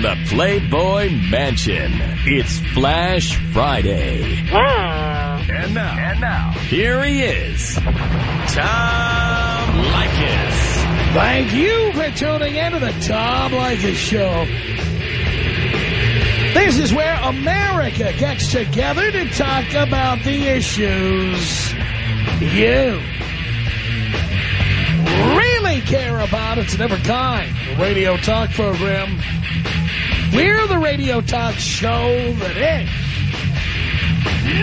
from the Playboy Mansion. It's Flash Friday. And now, and now, here he is, Tom Leykis. Thank you for tuning in to the Tom Leykis Show. This is where America gets together to talk about the issues you really care about. It's never kind. The radio talk program. We're the radio talk show that is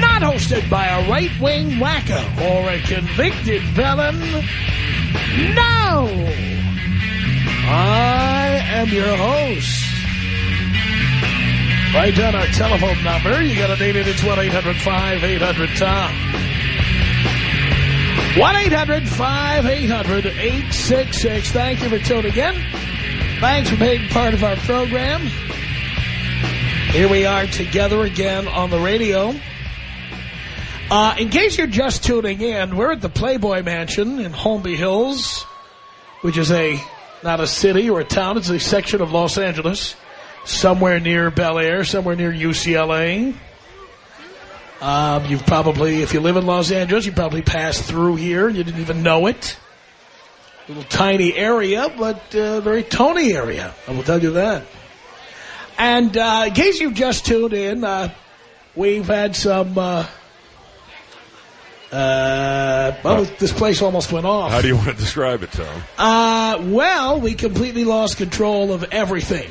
not hosted by a right-wing wacko or a convicted felon. No! I am your host. Write down our telephone number. You got to date it. It's 1-800-5800-TOM. 1-800-5800-866. Thank you for tuning in. Thanks for being part of our program. Here we are together again on the radio. Uh, in case you're just tuning in, we're at the Playboy Mansion in Holmby Hills, which is a not a city or a town. It's a section of Los Angeles, somewhere near Bel Air, somewhere near UCLA. Um, you've probably, if you live in Los Angeles, you probably passed through here. You didn't even know it. Little tiny area, but uh, very Tony area. I will tell you that. And uh, in case you've just tuned in, uh, we've had some... Uh, uh, well, this place almost went off. How do you want to describe it, Tom? Uh, well, we completely lost control of everything.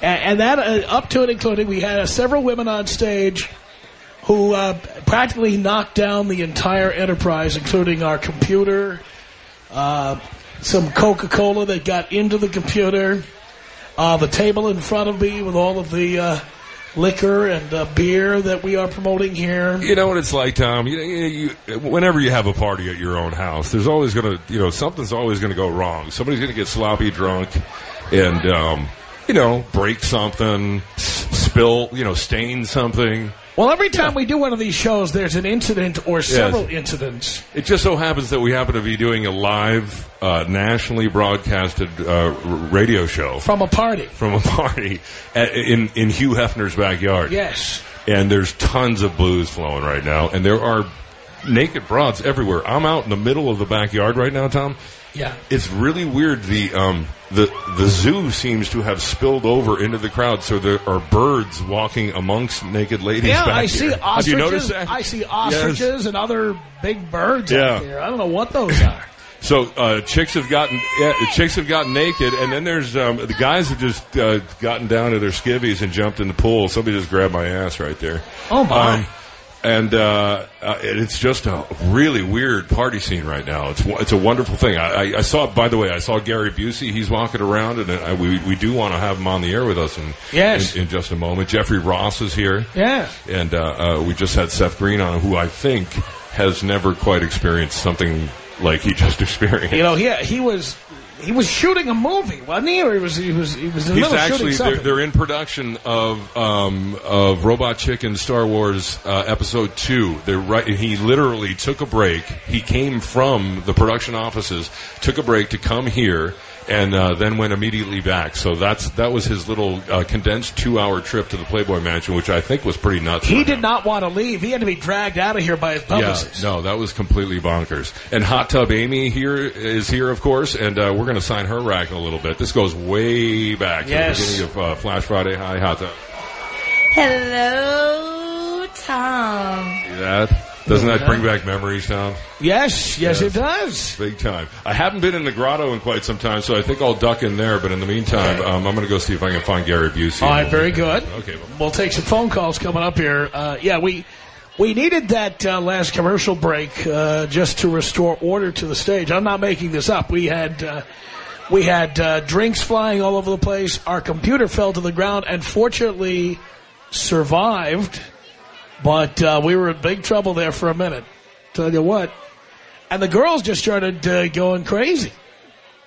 And, and that, uh, up to and including, we had uh, several women on stage who uh, practically knocked down the entire enterprise, including our computer, uh, some Coca-Cola that got into the computer, uh, the table in front of me with all of the uh, liquor and uh, beer that we are promoting here. You know what it's like, Tom. You, you, you, whenever you have a party at your own house, there's always going to, you know, something's always going to go wrong. Somebody's going to get sloppy drunk, and um, you know, break something, spill, you know, stain something. Well, every time yeah. we do one of these shows, there's an incident or several yes. incidents. It just so happens that we happen to be doing a live, uh, nationally broadcasted uh, radio show from a party. From a party at, in in Hugh Hefner's backyard. Yes, and there's tons of booze flowing right now, and there are naked broads everywhere. I'm out in the middle of the backyard right now, Tom. Yeah, it's really weird. The um the the zoo seems to have spilled over into the crowd, so there are birds walking amongst naked ladies. Yeah, I here. see ostriches. Have you noticed that? I see ostriches yes. and other big birds yeah. out there. I don't know what those are. So uh, chicks have gotten yeah, chicks have gotten naked, and then there's um, the guys have just uh, gotten down to their skivvies and jumped in the pool. Somebody just grabbed my ass right there. Oh my! Um, and uh, uh, it's just a really weird party scene right now. It's it's a wonderful thing. I, I, I saw, by the way, I saw Gary Busey. He's walking around, and I, we we do want to have him on the air with us in, yes. in, in just a moment. Jeffrey Ross is here. Yeah, and uh, uh, we just had Seth Green on, who I think has never quite experienced something like he just experienced. You know, he he was he was shooting a movie, wasn't he? Or he was he was he was in the He's the actually they're, they're, in production of um, of Robot Chicken Star Wars uh, Episode Two. They're right. He literally took a break. He came from the production offices, took a break to come here and uh, then went immediately back. So that's that was his little uh, condensed two-hour trip to the Playboy Mansion, which I think was pretty nuts. He did not want to leave. He had to be dragged out of here by his publicist. Yeah, no, that was completely bonkers. And Hot Tub Amy here is here, of course, and uh, we're going to sign her rack in a little bit. This goes way back yes. to the beginning of uh, Flash Friday. Hi, Hot Tub. Hello, Tom. See that? Doesn't that bring back memories, Tom? Yes, yes, yes, it does. Big time. I haven't been in the grotto in quite some time, so I think I'll duck in there. But in the meantime, um, I'm going to go see if I can find Gary Busey. All right, very good. Okay. Well. We'll take some phone calls coming up here. Uh, yeah, we we needed that uh, last commercial break uh, just to restore order to the stage. I'm not making this up. We had... Uh, we had uh, drinks flying all over the place. Our computer fell to the ground and fortunately survived but uh, we were in big trouble there for a minute. Tell you what. And the girls just started uh, going crazy.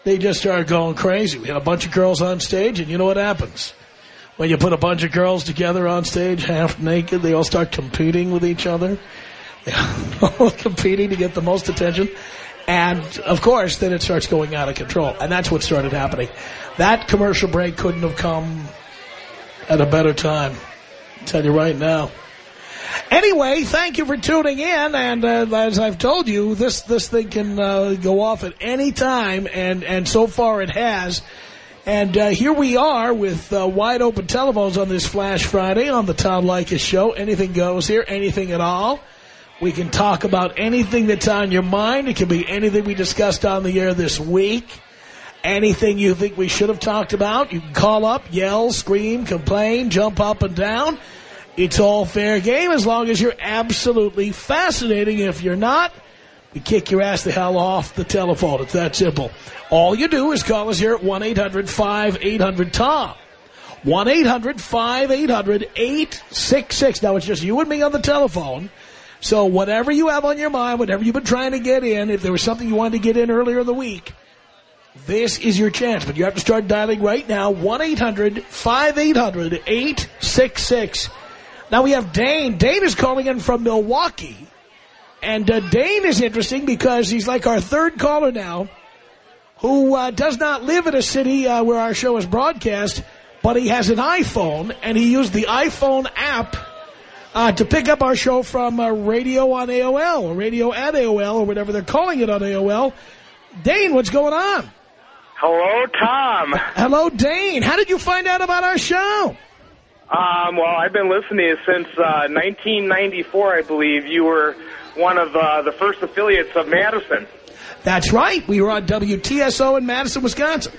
They just started going crazy. We had a bunch of girls on stage, and you know what happens? When you put a bunch of girls together on stage, half naked, they all start competing with each other. all competing to get the most attention. And, of course, then it starts going out of control. And that's what started happening. That commercial break couldn't have come at a better time. I'll tell you right now. Anyway, thank you for tuning in. And uh, as I've told you, this this thing can uh, go off at any time, and and so far it has. And uh, here we are with uh, wide open telephones on this Flash Friday on the Tom Leykis show. Anything goes here, anything at all. We can talk about anything that's on your mind. It can be anything we discussed on the air this week. Anything you think we should have talked about. You can call up, yell, scream, complain, jump up and down. It's all fair game as long as you're absolutely fascinating. If you're not, we kick your ass the hell off the telephone. It's that simple. All you do is call us here at 1-800-5800-TOM. 1-800-5800-866. Now, it's just you and me on the telephone. So whatever you have on your mind, whatever you've been trying to get in, if there was something you wanted to get in earlier in the week, this is your chance. But you have to start dialing right now, 1-800-5800-866. Now we have Dane. Dane is calling in from Milwaukee. And uh, Dane is interesting because he's like our third caller now who uh, does not live in a city uh, where our show is broadcast, but he has an iPhone, and he used the iPhone app uh, to pick up our show from uh, radio on AOL, or radio at AOL, or whatever they're calling it on AOL. Dane, what's going on? Hello, Tom. Hello, Dane. How did you find out about our show? Um, well, I've been listening since uh, 1994, I believe. You were one of uh, the first affiliates of Madison. That's right. We were on WTSO in Madison, Wisconsin.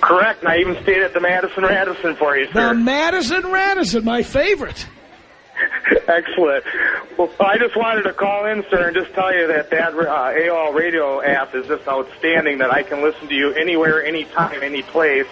Correct, and I even stayed at the Madison Radisson for you, sir. The. Madison Radisson, my favorite. Excellent. Well, I just wanted to call in, sir, and just tell you that that uh, AOL radio app is just outstanding, that I can listen to you anywhere, anytime, any place.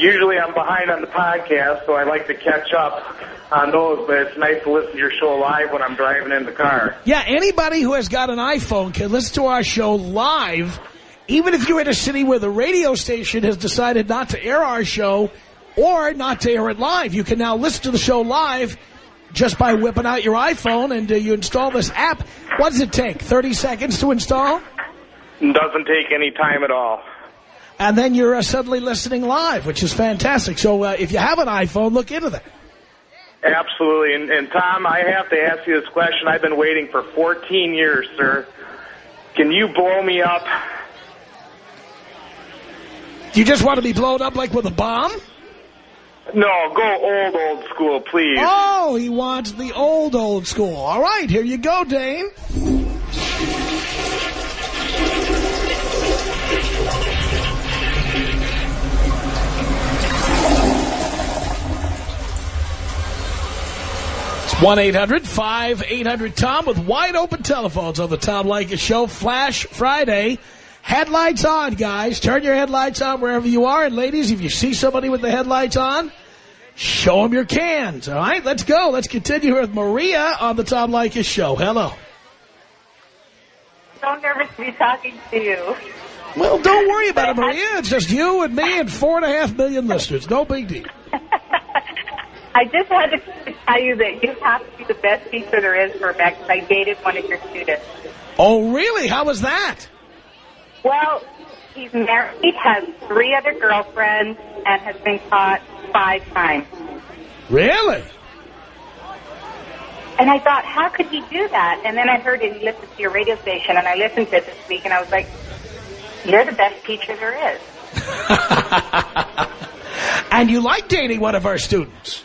Usually I'm behind on the podcast, so I like to catch up on those, but it's nice to listen to your show live when I'm driving in the car. Yeah, anybody who has got an iPhone can listen to our show live, even if you're in a city where the radio station has decided not to air our show or not to air it live. You can now listen to the show live just by whipping out your iPhone and uh, you install this app. What does it take, 30 seconds to install? Doesn't take any time at all. And then you're uh, suddenly listening live, which is fantastic. So uh, if you have an iPhone, look into that. Absolutely. And, and Tom, I have to ask you this question. I've been waiting for 14 years, sir. Can you blow me up? You just want to be blown up like with a bomb? No, go old, old school, please. Oh, he wants the old, old school. All right, here you go, Dane. 1-800-5800-TOM with wide open telephones on the Tom Leykis Show. Flash Friday. Headlights on, guys. Turn your headlights on wherever you are. And ladies, if you see somebody with the headlights on, show them your cans. All right, let's go. Let's continue with Maria on the Tom Leykis Show. Hello. so nervous to be talking to you. Well, don't worry about it, Maria. It's just you and me and four and a half million listeners. No big deal. I just had to tell you that you have to be the best teacher there is for Max. I dated one of your students. Oh, really? How was that? Well, he's married, he has three other girlfriends, and has been caught five times. Really? And I thought, how could he do that? And then I heard it, he listened to your radio station, and I listened to it this week, and I was like, you're the best teacher there is. and you like dating one of our students.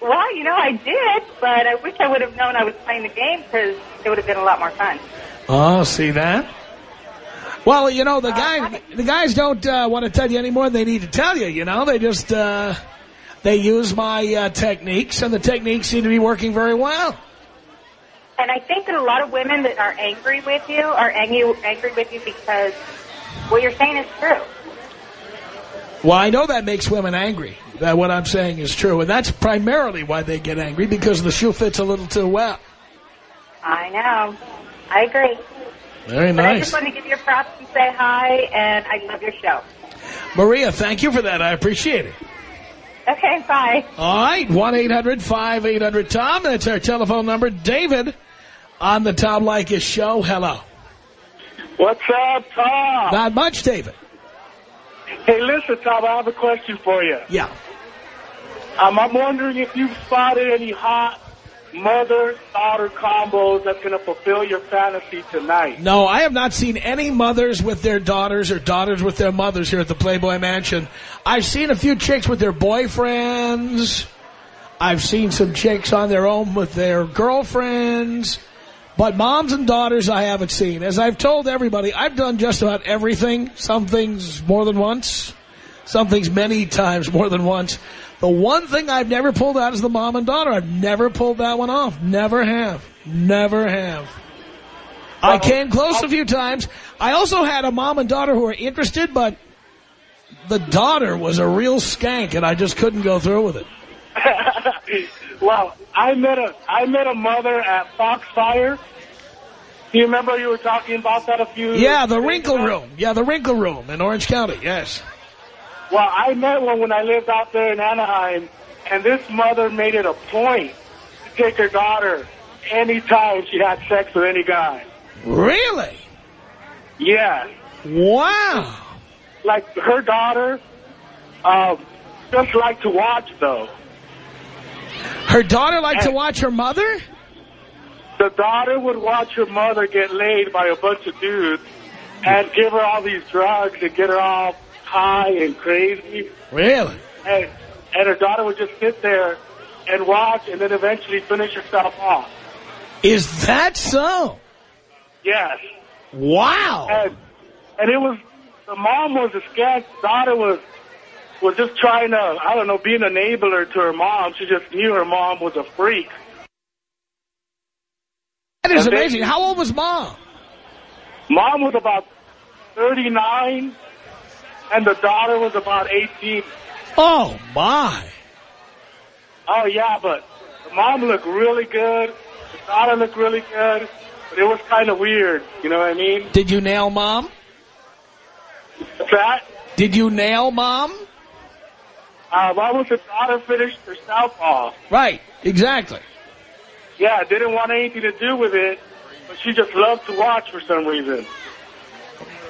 Well, you know, I did, but I wish I would have known I was playing the game because it would have been a lot more fun. Oh, see that? Well, you know, the guy, the guys don't uh, want to tell you any more than they need to tell you, you know? They just, uh, they use my uh, techniques, and the techniques seem to be working very well. And I think that a lot of women that are angry with you are angry, angry with you because what you're saying is true. Well, I know that makes women angry, that what I'm saying is true, and that's primarily why they get angry, because the shoe fits a little too well. I know. I agree. Very But I just want to give you a props and say hi, and I love your show. Maria, thank you for that. I appreciate it. Okay, bye. All right, 1-800-5800-TOM. That's our telephone number. David on the Tom Leykis show. Hello. What's up, Tom? Not much, David. Hey, listen, Tom, I have a question for you. Yeah. Um, I'm wondering if you've spotted any hot mother-daughter combos that's going to fulfill your fantasy tonight. No, I have not seen any mothers with their daughters or daughters with their mothers here at the Playboy Mansion. I've seen a few chicks with their boyfriends. I've seen some chicks on their own with their girlfriends. But moms and daughters I haven't seen. As I've told everybody, I've done just about everything. Some things more than once. Some things many times more than once. The one thing I've never pulled out is the mom and daughter. I've never pulled that one off. Never have. Never have. I came close a few times. I also had a mom and daughter who were interested, but the daughter was a real skank, and I just couldn't go through with it. well, I met a I met a mother at Foxfire. Do you remember you were talking about that a few? Yeah, the Wrinkle ago? Room. Yeah, the Wrinkle Room in Orange County. Yes. Well, I met one when I lived out there in Anaheim, and this mother made it a point to take her daughter anytime she had sex with any guy. Really? Yeah, Wow. like her daughter, um, just like to watch though. Her daughter liked to watch her mother? The daughter would watch her mother get laid by a bunch of dudes and give her all these drugs and get her all high and crazy. Really? And, and her daughter would just sit there and watch and then eventually finish herself off. Is that so? Yes. Wow. And, and it was, the mom was a the daughter was, was just trying to, I don't know, be an enabler to her mom. She just knew her mom was a freak. That is and amazing. How old was mom? Mom was about 39 and the daughter was about 18. Oh, my. Oh yeah, but the mom looked really good. The daughter looked really good, but it was kind of weird. You know what I mean? Did you nail mom? What's that? Did you nail mom? Uh, why was the daughter finished herself off? Right. Exactly. Yeah, I didn't want anything to do with it, but she just loved to watch for some reason.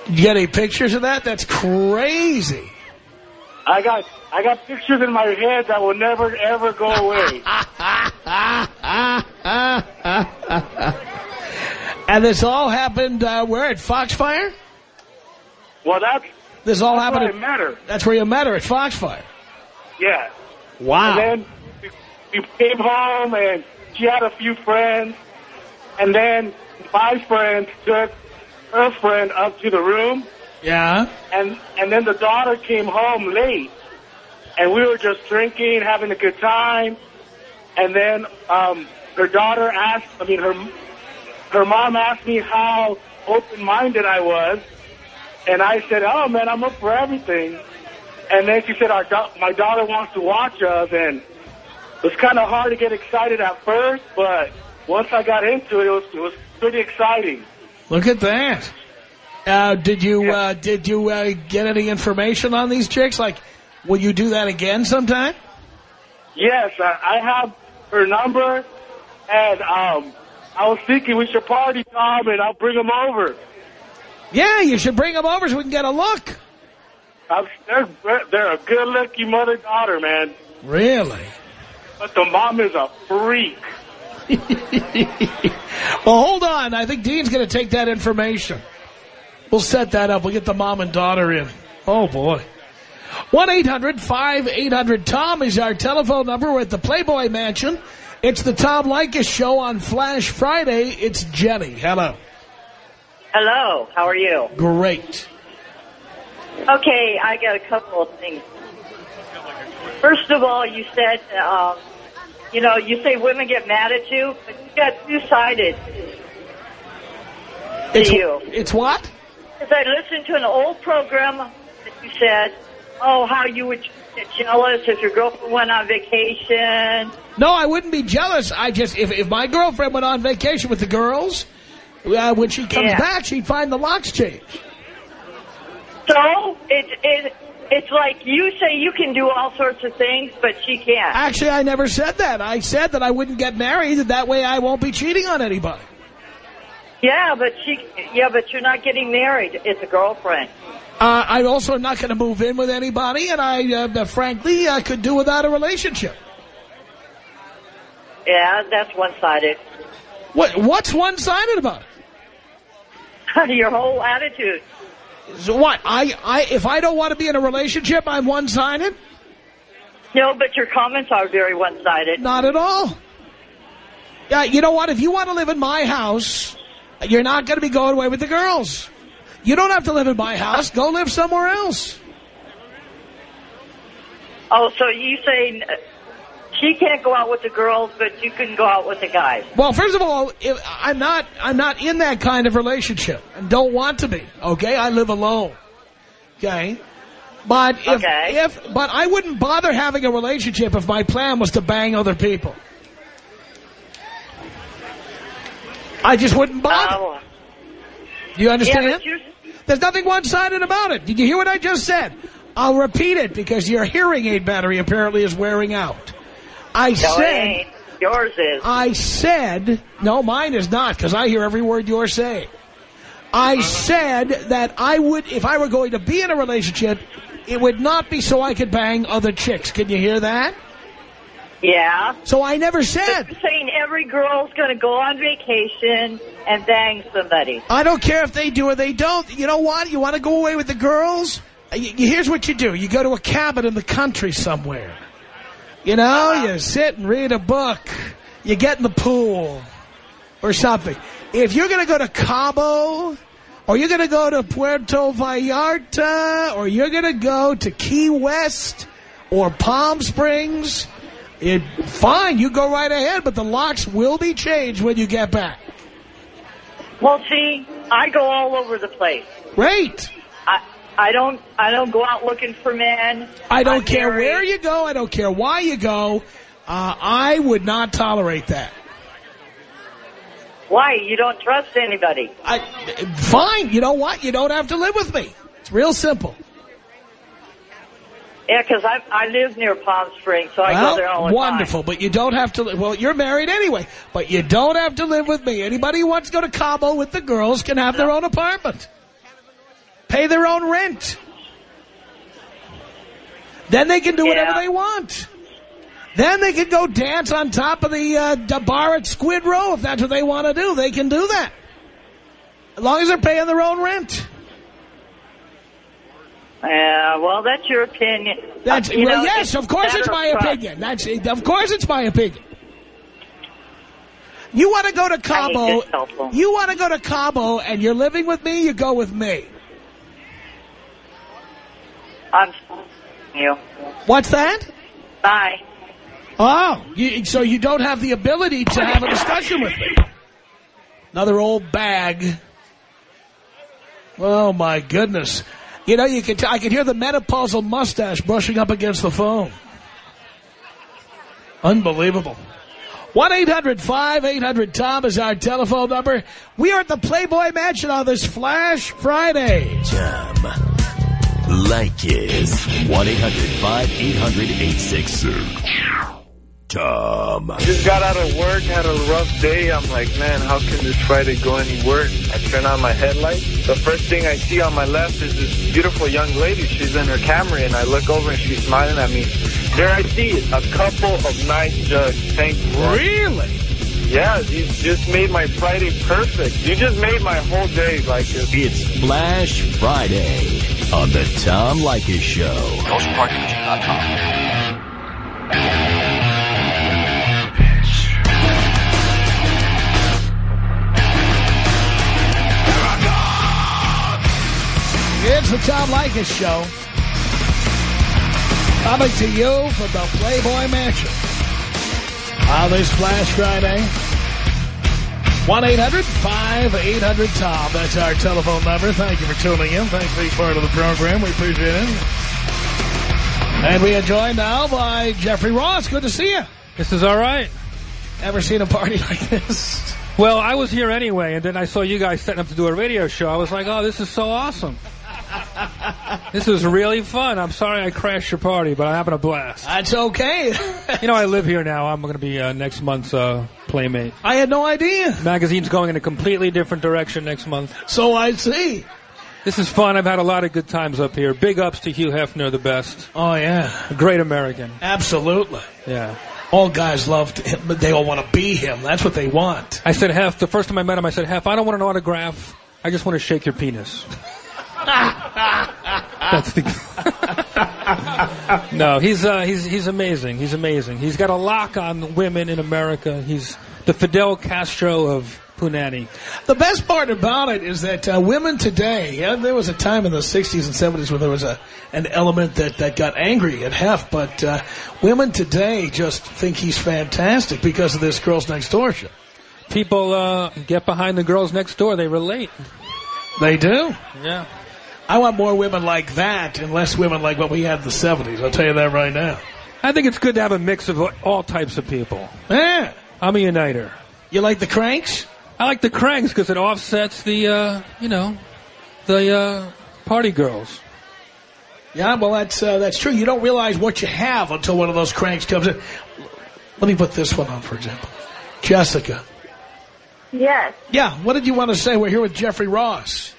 You got any pictures of that? That's crazy. I got I got pictures in my head that will never ever go away. and this all happened uh, where at Foxfire? well, that's This all that's where I happened. met her. That's where you met her at Foxfire. Yeah. Wow. And then we, we came home and she had a few friends. And then my friend took her friend up to the room. yeah. And, and then the daughter came home late. And we were just drinking, having a good time. And then um, her daughter asked, I mean, her, her mom asked me how open-minded I was. And I said, oh, man, I'm up for everything. And then she said, Our my daughter wants to watch us, and it was kind of hard to get excited at first, but once I got into it, it was, it was pretty exciting. Look at that. Uh, did you uh, did you uh, get any information on these chicks? Like, will you do that again sometime? Yes, I, I have her number, and um, I was thinking we should party, Tom, and I'll bring them over. Yeah, you should bring them over so we can get a look. I'm, they're, they're a good-looking mother-daughter, man, Really? but the mom is a freak. Well, hold on. I think Dean's going to take that information. We'll set that up. We'll get the mom and daughter in. Oh, boy. 1-800-5800-TOM is our telephone number. We're at the Playboy Mansion. It's the Tom Leykis Show on Flash Friday. It's Jenny. Hello. Hello, how are you? Great. Okay, I got a couple of things. First of all, you said, um, you know, you say women get mad at you, but you got two-sided to It's, you. it's what? Because I listened to an old program that you said, oh, how you would get jealous if your girlfriend went on vacation. No, I wouldn't be jealous. I just, if, if my girlfriend went on vacation with the girls, uh, when she comes Yeah. back, she'd find the locks changed. So it, it, it's like you say you can do all sorts of things, but she can't. Actually, I never said that. I said that I wouldn't get married, and that way I won't be cheating on anybody. Yeah, but she. Yeah, but you're not getting married. It's a girlfriend. Uh, I also not going to move in with anybody, and I, uh, frankly, I could do without a relationship. Yeah, that's one-sided. What? What's one-sided about it? Your whole attitude. So what? I, I, if I don't want to be in a relationship, I'm one-sided? No, but your comments are very one-sided. Not at all. Yeah, you know what? If you want to live in my house, you're not going to be going away with the girls. You don't have to live in my house. Go live somewhere else. Oh, so you saying uh, she can't go out with the girls, but you can go out with the guys? Well, first of all, I'm not I'm not in that kind of relationship and don't want to be. Okay, I live alone. Okay, but if Okay. if but I wouldn't bother having a relationship if my plan was to bang other people. I just wouldn't bother. Oh. Do you understand? you're, There's nothing one-sided about it. Did you hear what I just said? I'll repeat it because your hearing aid battery apparently is wearing out. I no, said. Yours is. I said, no, mine is not because I hear every word you're saying. I said that I would, if I were going to be in a relationship, it would not be so I could bang other chicks. Can you hear that? Yeah. So I never But said. you're saying every girl's going to go on vacation and bang somebody. I don't care if they do or they don't. You know what? You want to go away with the girls? Here's what you do. You go to a cabin in the country somewhere. You know, you sit and read a book. You get in the pool or something. If you're going to go to Cabo or you're going to go to Puerto Vallarta or you're going to go to Key West or Palm Springs, it fine, you go right ahead, but the locks will be changed when you get back. Well, see, I go all over the place. Great. I don't I don't go out looking for men. I don't I'm care married. where you go. I don't care why you go. Uh, I would not tolerate that. Why? You don't trust anybody. I, fine. You know what? You don't have to live with me. It's real simple. Yeah, 'cause I I live near Palm Springs, so I well, go there all the wonderful. But you don't have to. li- Well, you're married anyway. But you don't have to live with me. Anybody who wants to go to Cabo with the girls can have their own apartment. Pay their own rent. Then they can do whatever Yeah. they want. Then they can go dance on top of the, uh, bar at Squid Roe if that's what they want to do. They can do that. As long as they're paying their own rent. Yeah, well, that's your opinion. That's Uh, you well, know, yes, of course it's my opinion. That's of course it's my opinion. You want to go to Cabo? this cell phone. You want to go to Cabo and you're living with me? You go with me. I'm you. What's that? Bye. Oh, you, so you don't have the ability to have a discussion with me. Another old bag. Oh my goodness! You know, you can. T I can hear the menopausal mustache brushing up against the phone. Unbelievable. One eight hundred five eight hundred Tom is our telephone number. We are at the Playboy Mansion on this Flash Friday. Tom Leykis. 1-800-5800-866. Tom. Just got out of work, had a rough day. I'm like, man, how can this Friday go any worse? I turn on my headlights. The first thing I see on my left is this beautiful young lady. She's in her Camry, and I look over and she's smiling at me. There I see it, a couple of nice jugs. Thank you. Really? Yeah, you just made my Friday perfect. You just made my whole day like this. It's Flash Friday on the Tom Leykis Show. It's the Tom Leykis Show. Coming to you from the Playboy Mansion. On this Flash Friday. 1-800-5800-TOM. That's our telephone number. Thank you for tuning in. Thanks for being part of the program. We appreciate it. And we are joined now by Jeffrey Ross. Good to see you. This is all right. Ever seen a party like this? Well, I was here anyway, and then I saw you guys setting up to do a radio show. I was like, oh, this is so awesome. This was really fun. I'm sorry I crashed your party, but I'm having a blast. That's okay. You know, I live here now. I'm going to be uh, next month's uh, playmate. I had no idea. Magazine's going in a completely different direction next month. So I see. This is fun. I've had a lot of good times up here. Big ups to Hugh Hefner, the best. Oh, yeah. A great American. Absolutely. Yeah. All guys loved him, but they all want to be him. That's what they want. I said, Hef, the first time I met him, I said, Hef, I don't want an autograph. I just want to shake your penis. That's the. no, he's uh, he's he's amazing. He's amazing. He's got a lock on women in America. He's the Fidel Castro of Punani. The best part about it is that uh, women today, yeah, there was a time in the 60s and 70s where there was a an element that, that got angry at Hef, but uh, women today just think he's fantastic because of this Girls Next Door show. People uh, get behind the girls next door. They relate. They do. Yeah. I want more women like that and less women like what we had in the 70s. I'll tell you that right now. I think it's good to have a mix of all types of people. Yeah. I'm a uniter. You like the cranks? I like the cranks because it offsets the, uh, you know, the uh, party girls. Yeah, well, that's uh, that's true. You don't realize what you have until one of those cranks comes in. Let me put this one on, for example. Jessica. Yes. Yeah, what did you want to say? We're here with Jeffrey Ross.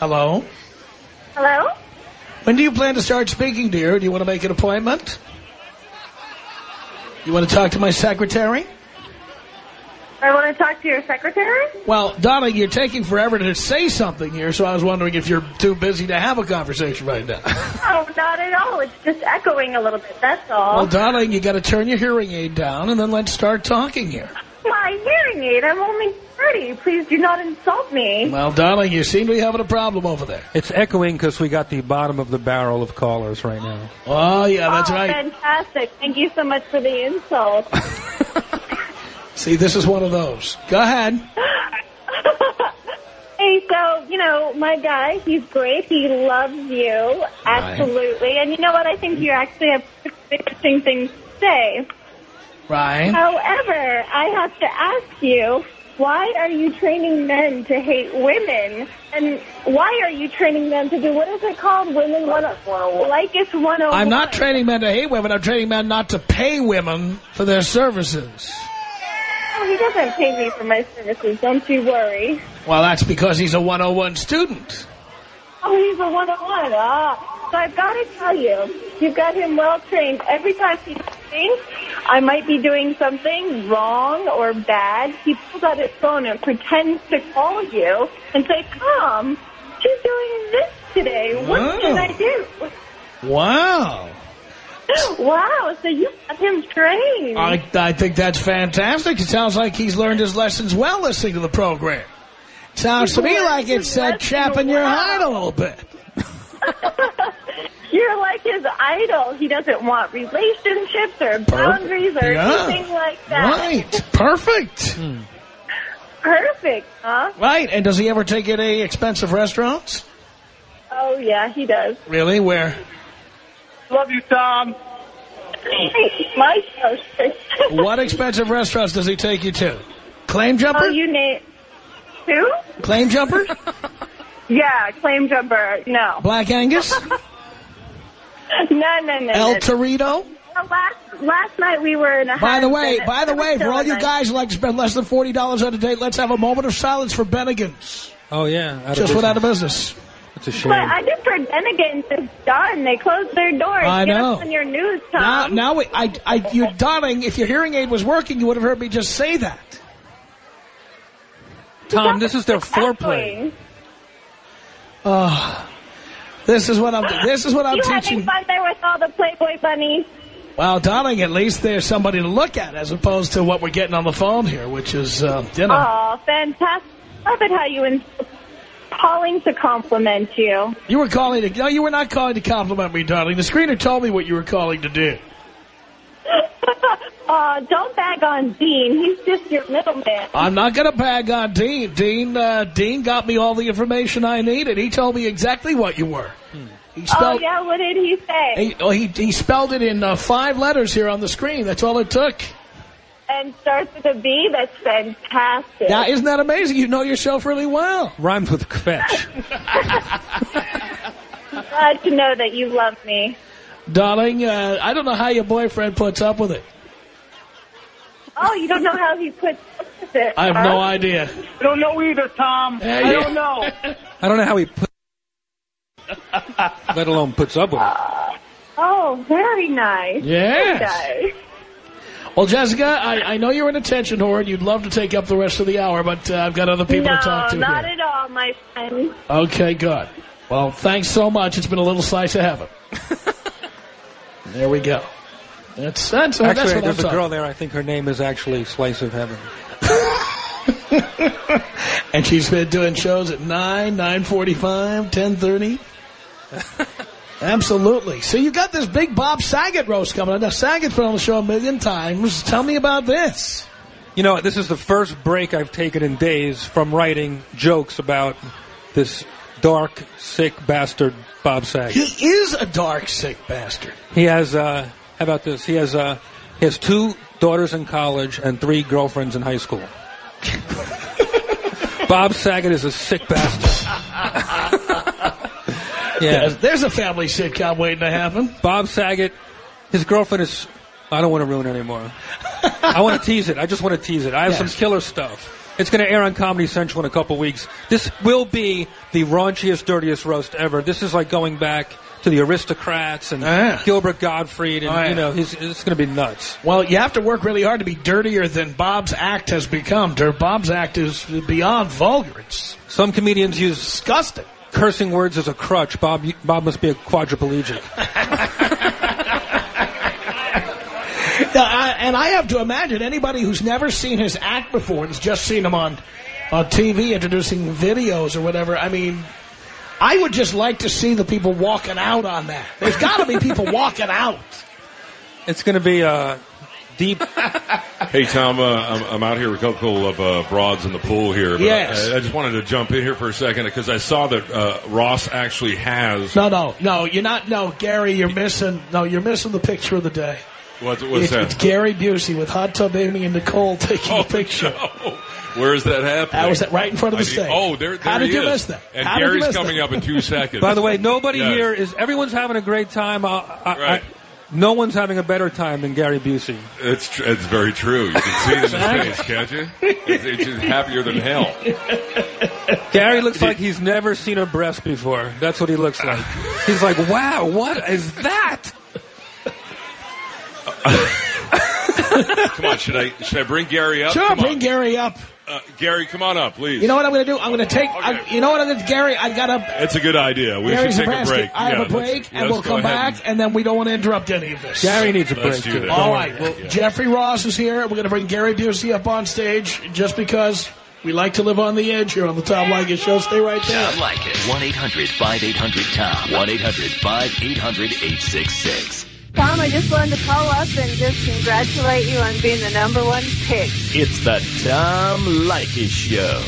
Hello? Hello? When do you plan to start speaking, dear? Do you want to make an appointment? You want to talk to my secretary? I want to talk to your secretary. Well, darling, you're taking forever to say something here, so I was wondering if you're too busy to have a conversation right now. Oh, not at all. It's just echoing a little bit. That's all. well, darling, you got to turn your hearing aid down, and then let's start talking here. My hearing aid. I'm only 30. Please do not insult me. Well, darling, you seem to be having a problem over there. It's echoing because we got the bottom of the barrel of callers right now. Oh, yeah, that's oh, right. fantastic. Thank you so much for the insult. See, this is one of those. Go ahead. Hey, so, you know, my guy, he's great. He loves you. Absolutely. And you know what? I think you actually have interesting things to say. Right. However, I have to ask you, why are you training men to hate women? And why are you training them to do, what is it called? Women one, like it's 101. I'm not training men to hate women. I'm training men not to pay women for their services. Oh, he doesn't pay me for my services. Don't you worry. Well, that's because he's a 101 student. Oh, he's a 101. Ah. So I've got to tell you, you've got him well trained. Every time he thinks I might be doing something wrong or bad, he pulls out his phone and pretends to call you and say, Tom, she's doing this today. What Wow. should I do? Wow. Wow, so you got him trained. I, I think that's fantastic. It sounds like he's learned his lessons well listening to the program. Sounds to me like it's uh, chapping your hide a little bit. You're like his idol. He doesn't want relationships or boundaries or Yeah. anything like that. Right. Perfect. Hmm. Perfect, huh? Right. And does he ever take you to any expensive restaurants? Oh, yeah, he does. Really? Where? Love you, Tom. My toaster. What expensive restaurants does he take you to? Claim jumper? Oh, you name... Who? Claim jumper? Yeah, claim jumper. No. Black Angus? No, no, no. El no. Torito? Uh, Last, last night we were in a By the way, by the way, for all you guys who like to spend less than $40 on a date, let's have a moment of silence for Bennigan's. Oh, yeah. Out Just went out of business. business. It's a shame. But I just heard Bennigan's is done. They closed their doors. I Get know. us on your news, Now, Tom. now we, I, I, you're darling, if your hearing aid was working, you would have heard me just say that. Tom, this is their foreplay. Echoing. Oh, this is what I'm. This is what I'm you teaching. having fun there with all the Playboy bunnies? Well, darling, at least there's somebody to look at as opposed to what we're getting on the phone here, which is, uh, you know. Oh, fantastic. Love it how you ins- calling to compliment you. You were calling to. No, you were not calling to compliment me, darling. The screener told me what you were calling to do. uh, don't bag on Dean. He's just your middleman. I'm not going to bag on Dean. Dean, uh, Dean got me all the information I needed. He told me exactly what you were. He Oh, spelled. yeah? What did he say? He, oh, he, he spelled it in uh, five letters here on the screen. That's all it took. and starts with a B. That's fantastic. Now, isn't that amazing? You know yourself really well. Rhymes with kvetch. Glad to know that you love me. Darling, uh, I don't know how your boyfriend puts up with it. Oh, you don't know how he puts up with it. I have huh? no idea. I don't know either, Tom. Yeah, I yeah. don't know. I don't know how he put, let alone puts up with it. Oh, very nice. Yes. Very nice. Well, Jessica, I, I know you're an attention whore and you'd love to take up the rest of the hour, but uh, I've got other people no, to talk to not here. at all, my friend. Okay, good. Well, thanks so much. It's been a little slice of heaven. there we go. That's that's, Actually, that's what there's I'm a girl there. I think her name is actually Slice of Heaven. And she's been doing shows at 9, 9.45, 10.30. Absolutely. So you got this big Bob Saget roast coming up. Now, Saget's been on the show a million times. Tell me about this. You know, this is the first break I've taken in days from writing jokes about this dark, sick bastard Bob Saget. He is a dark, sick bastard. He has, uh, how about this? He has, uh, he has two daughters in college and three girlfriends in high school. Bob Saget is a sick bastard. yeah. There's, there's a family sitcom waiting to happen. Bob Saget, his girlfriend is. I don't want to ruin anymore. I want to tease it. I just want to tease it. I have Yes. some killer stuff. It's going to air on Comedy Central in a couple weeks. This will be the raunchiest, dirtiest roast ever. This is like going back to the aristocrats and Ah. Gilbert Gottfried, and Oh, yeah. you know, he's, it's going to be nuts. Well, you have to work really hard to be dirtier than Bob's act has become. Bob's act is beyond vulgar. It's Some comedians use disgusting. cursing words as a crutch. Bob, Bob must be a quadriplegic. Yeah, I, and I have to imagine anybody who's never seen his act before and has just seen him on, on TV introducing videos or whatever, I mean, I would just like to see the people walking out on that. There's got to be people walking out. It's going to be uh, deep. Hey Tom, uh, I'm, I'm out here with a couple of uh, broads in the pool here. But Yes. I, I just wanted to jump in here for a second because I saw that uh, Ross actually has. No, no, no, you're not, no, Gary, you're missing, no, you're missing the picture of the day. What's, what's It's, that? it's Gary Busey with Hot Tub Amy and Nicole taking Oh, the picture. no. Where is that happening? That was right in front of the I need- stage. Oh, there, there How did he you is. miss that? And How Gary's coming that? up in two seconds. By the way, nobody Yes. here is. Everyone's having a great time. I, I, Right. I, no one's having a better time than Gary Busey. It's tr- it's very true. You can see it in his face, can't you? It's, it's just happier than hell. Gary looks like he's never seen a breast before. That's what he looks like. He's like, wow, what is that? Come on, should I should I bring Gary up? Sure, Come bring on. Gary up. Uh, Gary, come on up, please. You know what I'm going to do? I'm going to take, I, you know what I'm going to, Gary, I got to, it's a good idea. We Gary should take a break. I have Yeah, a break, and we'll come back, and then we don't want to interrupt any of this. Gary needs a break Let's do too. that. All right. Well, Jeffrey Ross is here. We're going to bring Gary Busey up on stage just because we like to live on the edge here on the Tom Leykis show. Stay right there. Tom Leykis. 1-800-5800-TOM. 1-800-5800-866. Tom, I just wanted to call up and just congratulate you on being the number one pick. It's the Tom Leykis Show.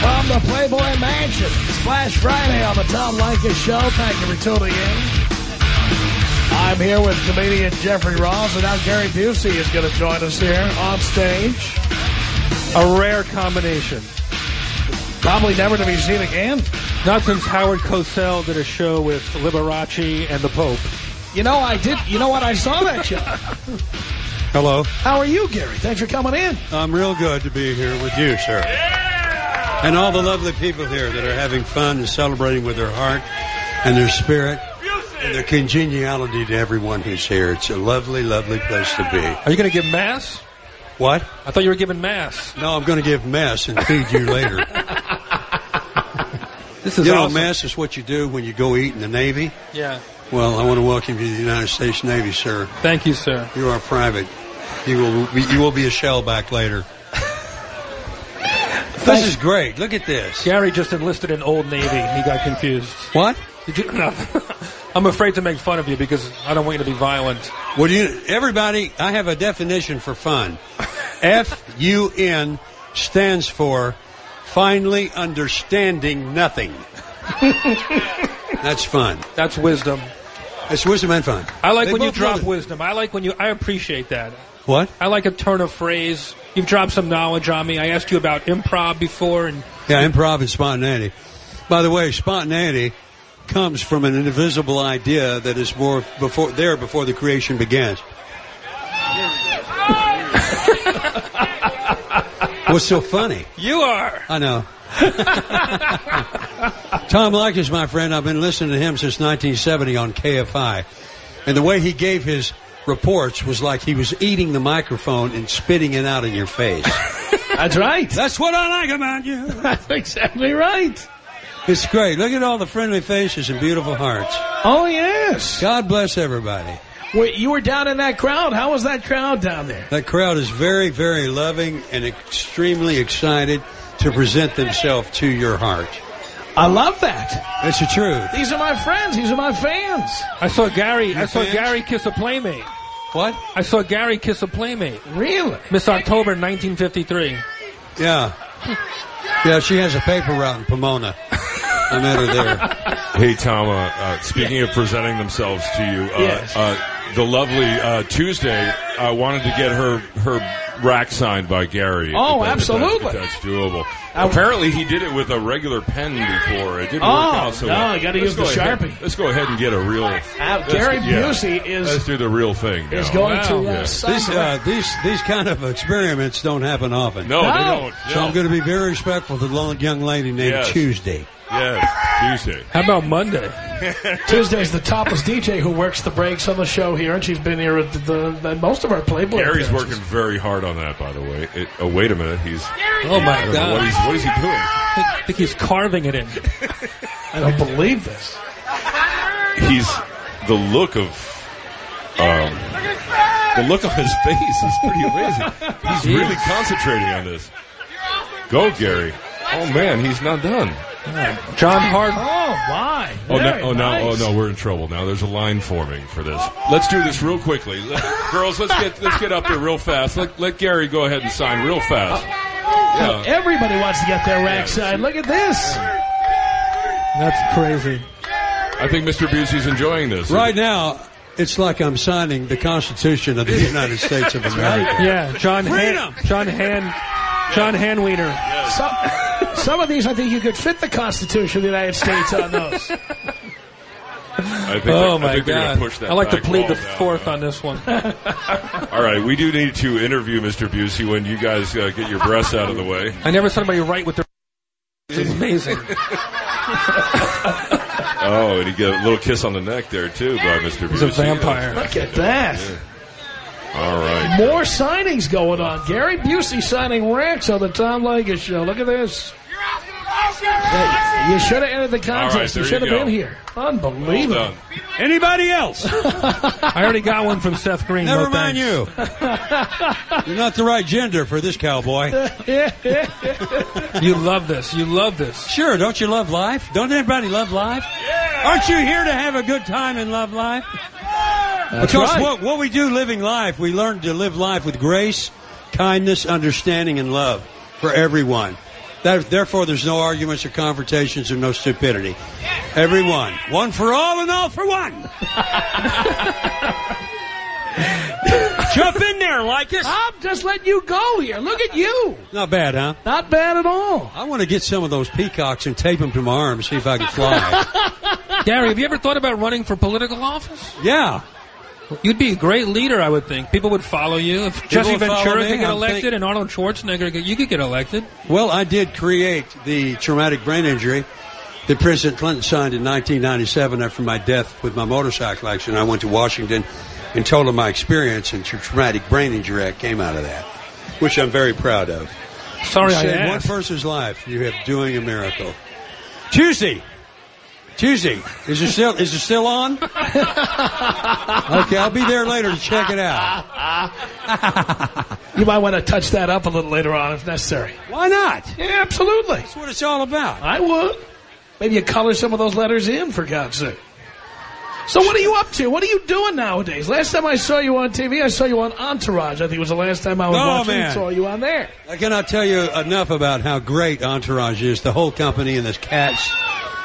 From the Playboy Mansion, Splash Friday on the Tom Leykis show. Thank you for tuning in. I'm here with comedian Jeffrey Ross, and now Gary Busey is going to join us here on stage. A rare combination. Probably never to be seen again. Not since Howard Cosell did a show with Liberace and the Pope. You know, I did. You know what? I saw that show. Hello. How are you, Gary? Thanks for coming in. I'm real good to be here with you, sir. And all the lovely people here that are having fun and celebrating with their heart and their spirit and their congeniality to everyone who's here. It's a lovely, lovely place to be. Are you going to give mass? What? I thought you were giving mass. No, I'm going to give mess and feed you later. This is you know, awesome. mess is what you do when you go eat in the Navy. Yeah. Well, I want to welcome you to the United States Navy, sir. Thank you, sir. You are private. You will be, you will be a shellback later. This is great. Look at this. Gary just enlisted in Old Navy. He got confused. What? Did you? No. I'm afraid to make fun of you because I don't want you to be violent. Well, you everybody, I have a definition for fun. F-U-N stands for finally understanding nothing. That's fun. That's wisdom. It's wisdom and fun. I like They when you drop it. wisdom. I like when you. I appreciate that. What? I like a turn of phrase. You've dropped some knowledge on me. I asked you about improv before, and Yeah, improv and spontaneity. By the way, spontaneity comes from an invisible idea that is more before there before the creation begins. What's so funny? you are. I know. Tom Leykis, my friend, I've been listening to him since 1970 on KFI. And the way he gave his reports was like he was eating the microphone and spitting it out in your face. That's right. That's what I like about you. That's exactly right. It's great. Look at all the friendly faces and beautiful hearts. Oh, yes. God bless everybody. Wait, you were down in that crowd. How was that crowd down there? That crowd is very, very loving and extremely excited to present themselves to your heart. I love that. It's the truth. These are my friends. These are my fans. I saw Gary. I saw fans? Gary kiss a playmate. What? I saw Gary kiss a playmate. Really? Miss October, 1953. Yeah. Yeah, she has a paper route in Pomona. I met her there. Hey, Tom, uh, uh, speaking of presenting themselves to you, uh, Yes. uh, the lovely uh, Tuesday, I wanted to get her her rack signed by Gary. Oh, if that- if absolutely. That's, if that's doable. I- Apparently, he did it with a regular pen before. It didn't Oh, work out so no, well. you gotta Let's use the go ahead- Sharpie. Let's go ahead and get a real. let's- Gary yeah. Busey is- Let's do the real thing. Is now. going to uh, Yeah. sign These, uh, these, these kind of experiments don't happen often. No, they don't. So No. I'm going to be very respectful to the young lady named Yes. Tuesday. Yes, Tuesday. How about Monday? Tuesday's the topless DJ who works the breaks on the show here, and she's been here at the, the, the most of our Playboy. Gary's working very hard on that, by the way. It, oh, wait a minute. He's. Oh my I know God! what, he's, what is he doing? I think he's carving it in. I don't believe this. He's the look of. Um, the look on his face is pretty amazing. He's really concentrating on this. Go, Gary. Oh man, he's not done. John Hart. Oh, my. Oh, oh, no, oh, now, oh no, we're in trouble now. There's a line forming for this. Let's do this real quickly, Let- girls. Let's get let's get up there real fast. Let let Gary go ahead and sign real fast. Now, Yeah. Everybody wants to get their rack signed. Look at this. That's crazy. I think Mr. Busey's enjoying this. Right now, it's like I'm signing the Constitution of the United States of America. Yeah, John Han, John Han, John Hanweeder. Some, some of these, I think you could fit the Constitution of the United States on those. I think Oh I my think they're gonna God! push that I like to plead the down. fourth on this one. All right, we do need to interview Mr. Busey when you guys uh, get your breasts out of the way. I never saw anybody write with their. It's amazing. Oh, and he get a little kiss on the neck there too by Mr. Busey. He's a vampire. Look at that. All right. More signings going on. Gary Busey signing racks on the Tom Leykis show. Look at this. Yeah, You should have entered the contest. there you should have been here. Unbelievable. done. Anybody else? I already got one from Seth Green. Never no mind thanks. you. You're not the right gender for this cowboy. You love this. You love this. Sure, don't you love life? Don't everybody love life? Aren't you here to have a good time and love life? Because right. what, what we do living life, we learn to live life with grace, kindness, understanding, and love for everyone. That, therefore, there's no arguments or confrontations or no stupidity. Everyone. One for all and all for one. Jump in there, like it. I'm just letting you go here. Look at you. Not bad, huh? Not bad at all. I want to get some of those peacocks and tape them to my arm and see if I can fly. Gary, have you ever thought about running for political office? yeah. You'd be a great leader, I would think. People would follow you. If Jesse Ventura me, could get I'm elected think- and Arnold Schwarzenegger, you could get elected. Well, I did create the traumatic brain injury that President Clinton signed in 1997 after my death with my motorcycle accident. I went to Washington and told him my experience, and Traumatic Brain Injury Act came out of that, which I'm very proud of. Sorry, I Saved one person's life. You have doing a miracle. Tuesday. Tuesday. Is it still is it still on? okay, I'll be there later to check it out. You might want to touch that up a little later on if necessary. Why not? Yeah, absolutely. That's what it's all about. I would. Maybe you color some of those letters in, for God's sake. So what are you up to? What are you doing nowadays? Last time I saw you on TV, I saw you on Entourage. I think it was the last time I was Oh, watching. man. Saw you on there. I cannot tell you enough about how great Entourage is, the whole company and the cast,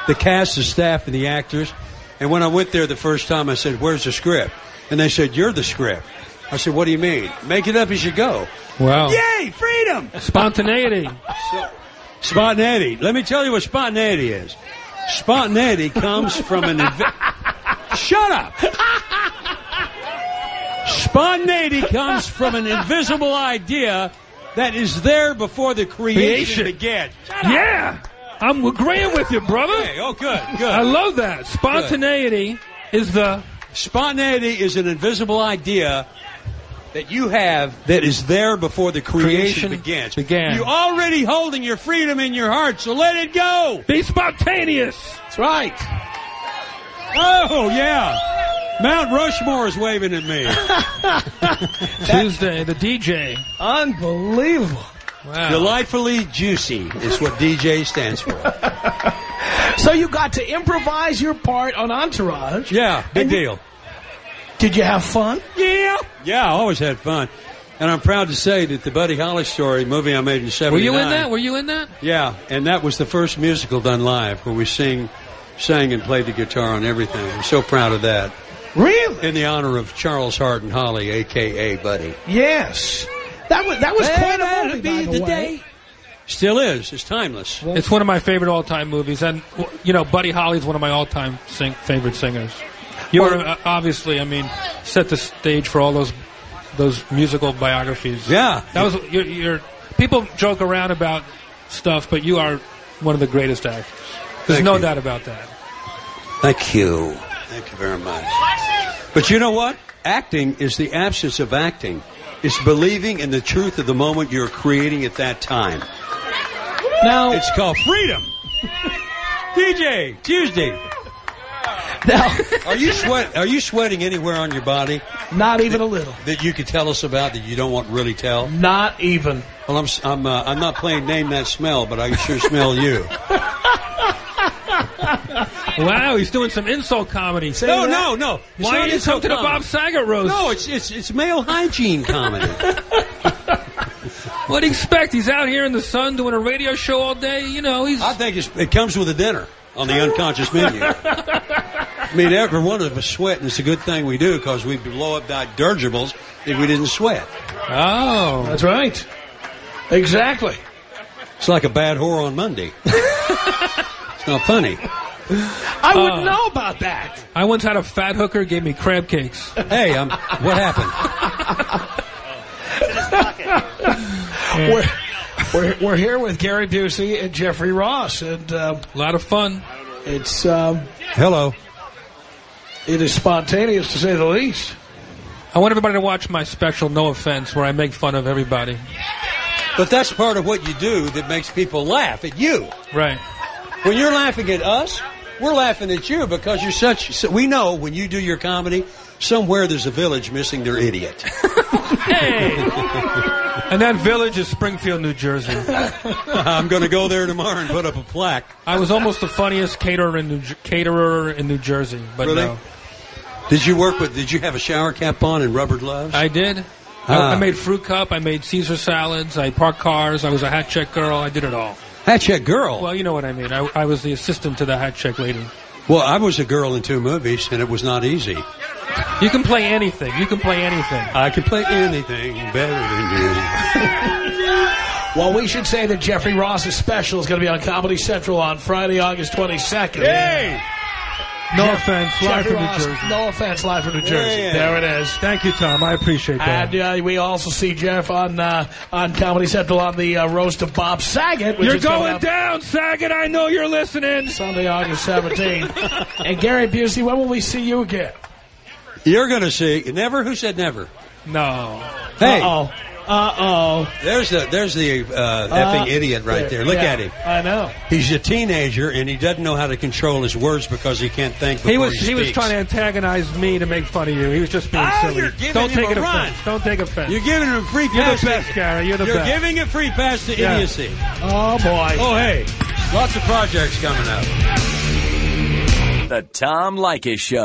the cast, the staff, and the actors. And when I went there the first time, I said, "Where's the script?" And they said, "You're the script." I said, "What do you mean? Make it up as you go." Wow. Yay, freedom! Spontaneity. so, Spontaneity. Let me tell you what spontaneity is. Spontaneity comes from an. Invi- Shut up. Spontaneity comes from an invisible idea that is there before the creation, Creation. began. Yeah. I'm agreeing with you, brother. Okay, oh, good, good. I love that. Spontaneity is the Spontaneity is an invisible idea that you have that is there before the creation, Creation begins. began. You're already holding your freedom in your heart, so let it go. be spontaneous. That's right. Oh, yeah. Mount Rushmore is waving at me. Tuesday, the DJ. Unbelievable. Wow. Delightfully juicy is what DJ stands for. So you got to improvise your part on Entourage. Yeah, big you- deal. Did you have fun? Yeah. Yeah, I always had fun. And I'm proud to say that the Buddy Holly story movie I made in 79. Were you in that? Were you in that? Yeah, and that was the first musical done live where we sing, sang and played the guitar on everything. I'm so proud of that. Really? In the honor of Charles Hardin Holly, a.k.a. Buddy. Yes. That was that was quite a movie, by the, way. Still is. It's timeless. It's one of my favorite all-time movies, and you know, Buddy Holly's one of my all-time sing- favorite singers. You were uh, obviously, I mean, set the stage for all those those musical biographies. Yeah. that was you're, you're people joke around about stuff, but you are one of the greatest actors. There's Thank no you. doubt about that. Thank you. Thank you very much. But you know what? Acting is the absence of acting. It's believing in the truth of the moment you're creating at that time. Now, It's called freedom. DJ Tuesday. now, Are you sweat? Are you sweating anywhere on your body not even a little. that you could tell us about that you don't want to really tell? Not even. Well, I'm s- I'm uh, I'm not playing name that smell, but I can sure smell you. Wow, he's doing some insult comedy. No, no, no. It's Why not didn't you come insult to the. Bob Saget roast? No, it's it's it's male hygiene comedy. What do you expect? He's out here in the sun doing a radio show all day. You know, he's. I think it's, it comes with a dinner on the unconscious menu. I mean, every one of us sweat, and it's a good thing we do because we blow up that dirigibles if we didn't sweat. Oh, That's right. Exactly. It's like a bad whore on Monday. it's not funny. I wouldn't know about that. I once had a fat hooker gave me crab cakes. Hey, um, what happened? We're, we're, we're here with Gary Busey and Jeffrey Ross, and um, A lot of fun. it's um, Hello. it is spontaneous to say the least. I want everybody to watch my special, No Offense, where I make fun of everybody. But that's part of what you do that makes people laugh at you. Right. When you're laughing at us, we're laughing at you because you're such. So we know when you do your comedy, somewhere there's a village missing their idiot. Hey! and that village is Springfield, New Jersey. I'm going to go there tomorrow and put up a plaque. I was almost the funniest caterer in New, caterer in New Jersey, but Really? no. Did you work with? Did you have a shower cap on and rubber gloves? I did. Ah. I, I made fruit cup. I made Caesar salads. I parked cars. I was a hat check girl. I did it all. Hat check girl. Well, you know what I mean. I, I was the assistant to the hat check lady. Well, I was a girl in two movies, and it was not easy. You can play anything. You can play anything. I can play anything better than you. Well, we should say that Jeffrey Ross's special is going to be on Comedy Central on Friday, August 22nd. Hey! No Jeff- offense, live Jeffrey from New Jersey. No offense, live from New Jersey. Yeah. There it is. Thank you, Tom. I appreciate that. And uh, we also see Jeff on uh, on Comedy Central on the uh, roast of Bob Saget. You're is going down, Saget. I know you're listening. Sunday, August 17th. and Gary Busey, when will we see you again? You're going to see. Never? Who said never? No. Hey, Uh-oh. Uh-oh. there's the there's the uh, effing idiot right there. Look Yeah, at him. I know. He's a teenager and he doesn't know how to control his words because he can't think. He was he, he was trying to antagonize me to make fun of you. He was just being Oh, silly. you're giving Don't him take a it run. offense. Don't take offense. You're giving him a free You're pass. the best, Gary. You're the You're best. giving a free pass to Yeah. idiocy. Oh, boy. Oh, hey, lots of projects coming up. The Tom Leykis Show.